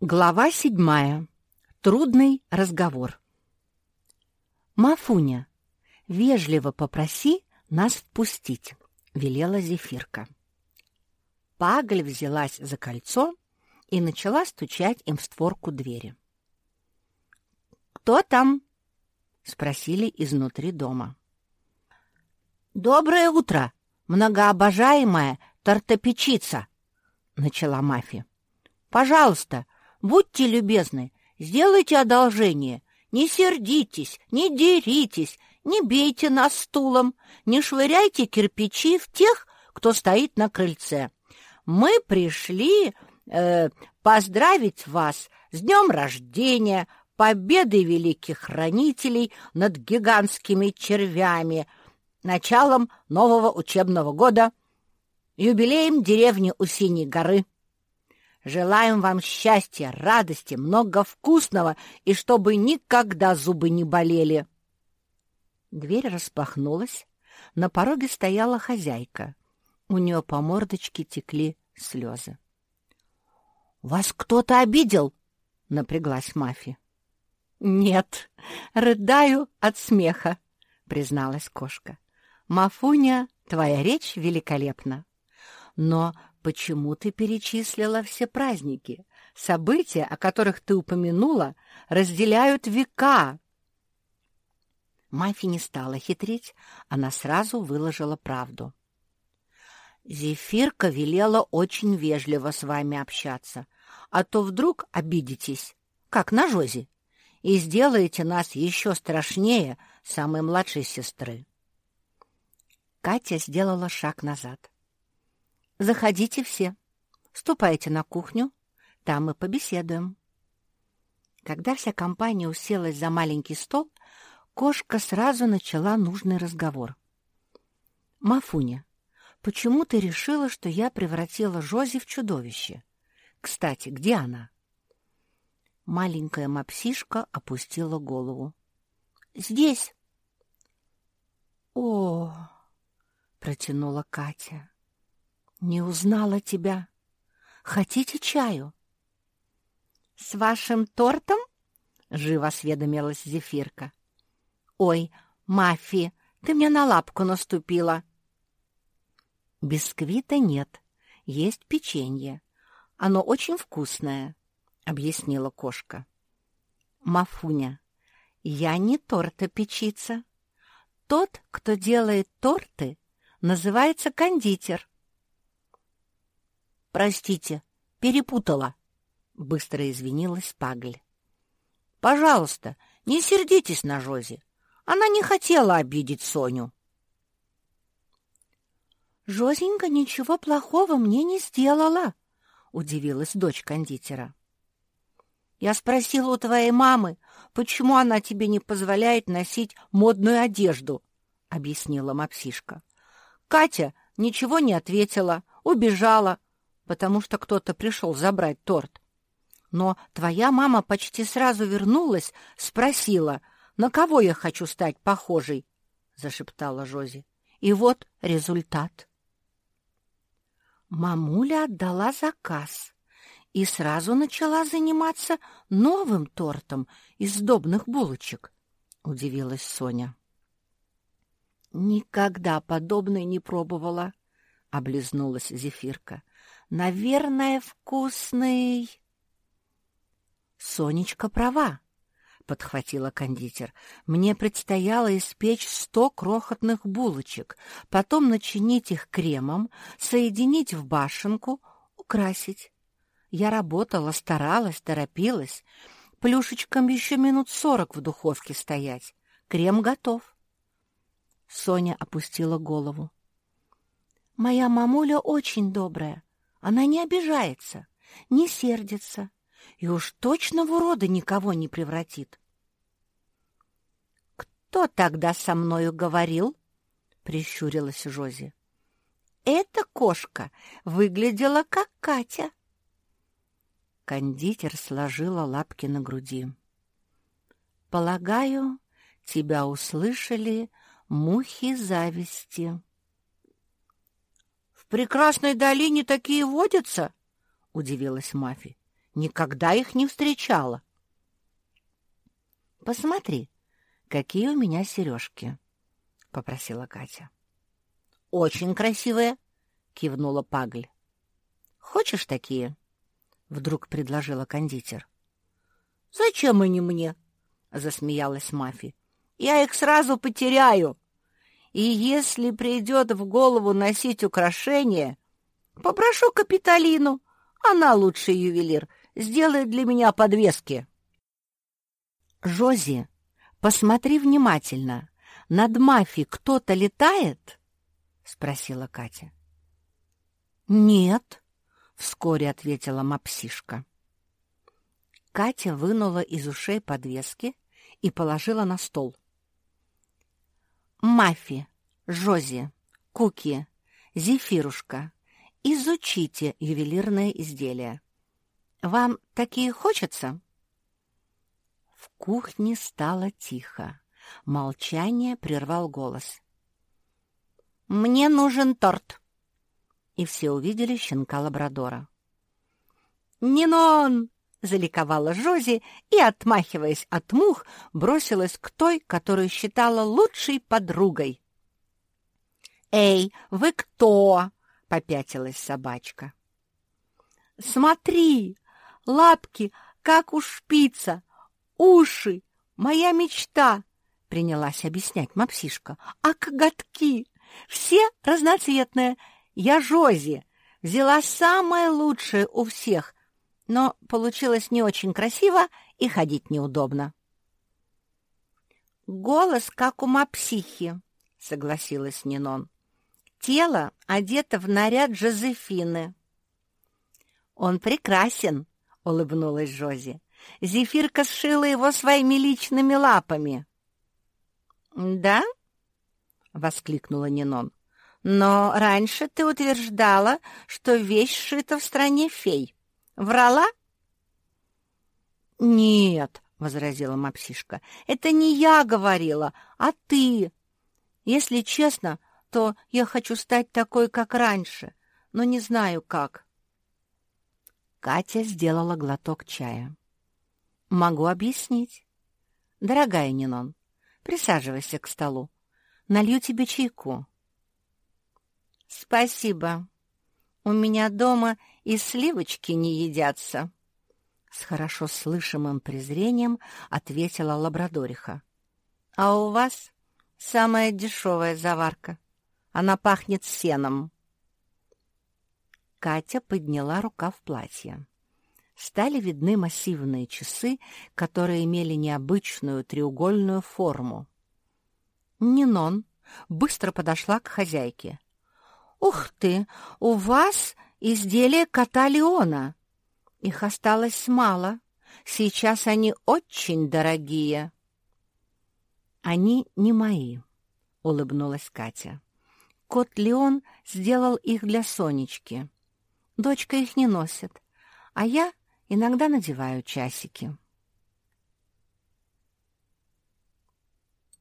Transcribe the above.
Глава седьмая. Трудный разговор. «Мафуня, вежливо попроси нас впустить», — велела Зефирка. Пагль взялась за кольцо и начала стучать им в створку двери. «Кто там?» — спросили изнутри дома. «Доброе утро, многообожаемая тортопечица!» — начала Мафи. «Пожалуйста, — Будьте любезны, сделайте одолжение. Не сердитесь, не деритесь, не бейте нас стулом, не швыряйте кирпичи в тех, кто стоит на крыльце. Мы пришли э, поздравить вас с днем рождения, победой великих хранителей над гигантскими червями, началом нового учебного года, юбилеем деревни у Синей горы. Желаем вам счастья, радости, много вкусного и чтобы никогда зубы не болели. Дверь распахнулась. На пороге стояла хозяйка. У нее по мордочке текли слезы. — Вас кто-то обидел? — напряглась Мафи. — Нет, рыдаю от смеха, — призналась кошка. — Мафуня, твоя речь великолепна. Но почему ты перечислила все праздники? События, о которых ты упомянула, разделяют века. Мафи не стала хитрить, она сразу выложила правду. Зефирка велела очень вежливо с вами общаться, а то вдруг обидитесь, как на Жозе, и сделаете нас еще страшнее самой младшей сестры. Катя сделала шаг назад. Заходите все. Ступайте на кухню, там мы побеседуем. Когда вся компания уселась за маленький стол, кошка сразу начала нужный разговор. «Мафуня, почему ты решила, что я превратила Жози в чудовище? Кстати, где она?» Маленькая мопсишка опустила голову. «Здесь». «О!» — протянула Катя. «Не узнала тебя. Хотите чаю?» «С вашим тортом?» — живо осведомилась Зефирка. «Ой, Мафи, ты мне на лапку наступила!» «Бисквита нет, есть печенье. Оно очень вкусное», — объяснила кошка. «Мафуня, я не тортопечица. Тот, кто делает торты, называется кондитер. «Простите, перепутала», — быстро извинилась Пагль. «Пожалуйста, не сердитесь на Жози. Она не хотела обидеть Соню». «Жозенька ничего плохого мне не сделала», — удивилась дочь кондитера. «Я спросила у твоей мамы, почему она тебе не позволяет носить модную одежду», — объяснила мапсишка. Катя ничего не ответила, убежала, потому что кто-то пришел забрать торт. Но твоя мама почти сразу вернулась, спросила, на кого я хочу стать похожей, — зашептала Жози. И вот результат. Мамуля отдала заказ и сразу начала заниматься новым тортом из сдобных булочек, — удивилась Соня. «Никогда подобной не пробовала», — облизнулась Зефирка. Наверное, вкусный. Сонечка права, подхватила кондитер. Мне предстояло испечь сто крохотных булочек, потом начинить их кремом, соединить в башенку, украсить. Я работала, старалась, торопилась. Плюшечкам еще минут сорок в духовке стоять. Крем готов. Соня опустила голову. Моя мамуля очень добрая. Она не обижается, не сердится и уж точно в урода никого не превратит. «Кто тогда со мною говорил?» — прищурилась Жози. «Эта кошка выглядела как Катя». Кондитер сложила лапки на груди. «Полагаю, тебя услышали мухи зависти» прекрасной долине такие водятся?» — удивилась Мафи. Никогда их не встречала. «Посмотри, какие у меня сережки», — попросила Катя. «Очень красивые», — кивнула Пагль. «Хочешь такие?» — вдруг предложила кондитер. «Зачем они мне?» — засмеялась Мафи. «Я их сразу потеряю. И если придет в голову носить украшения, попрошу Капитолину, она лучший ювелир, сделает для меня подвески». «Жози, посмотри внимательно. Над Мафи кто-то летает?» — спросила Катя. «Нет», — вскоре ответила мапсишка. Катя вынула из ушей подвески и положила на стол. «Мафи, Жози, Куки, Зефирушка, изучите ювелирное изделие. Вам такие хочется?» В кухне стало тихо. Молчание прервал голос. «Мне нужен торт!» И все увидели щенка лабрадора. «Нинон!» — заликовала Жози и, отмахиваясь от мух, бросилась к той, которую считала лучшей подругой. «Эй, вы кто?» — попятилась собачка. «Смотри, лапки, как у шпица, уши, моя мечта!» — принялась объяснять мапсишка. «А коготки? Все разноцветные. Я Жози. Взяла самое лучшее у всех, но получилось не очень красиво и ходить неудобно». «Голос, как у мапсихи», — согласилась Нинон. «Тело одето в наряд Жозефины». «Он прекрасен», — улыбнулась Жози. Зефирка сшила его своими личными лапами. «Да?» — воскликнула Нинон. «Но раньше ты утверждала, что вещь сшита в стране фей. Врала?» «Нет», — возразила Мапсишка, — «это не я говорила, а ты. Если честно, то я хочу стать такой, как раньше, но не знаю как». Катя сделала глоток чая. Могу объяснить. Дорогая Нинон, присаживайся к столу. Налью тебе чайку. Спасибо. У меня дома и сливочки не едятся. С хорошо слышимым презрением ответила лабрадориха. А у вас самая дешевая заварка. Она пахнет сеном. Катя подняла рука в платье стали видны массивные часы, которые имели необычную треугольную форму. Нинон быстро подошла к хозяйке. «Ух ты! У вас изделия кота Леона! Их осталось мало. Сейчас они очень дорогие». «Они не мои», — улыбнулась Катя. «Кот Леон сделал их для Сонечки. Дочка их не носит, а я Иногда надеваю часики.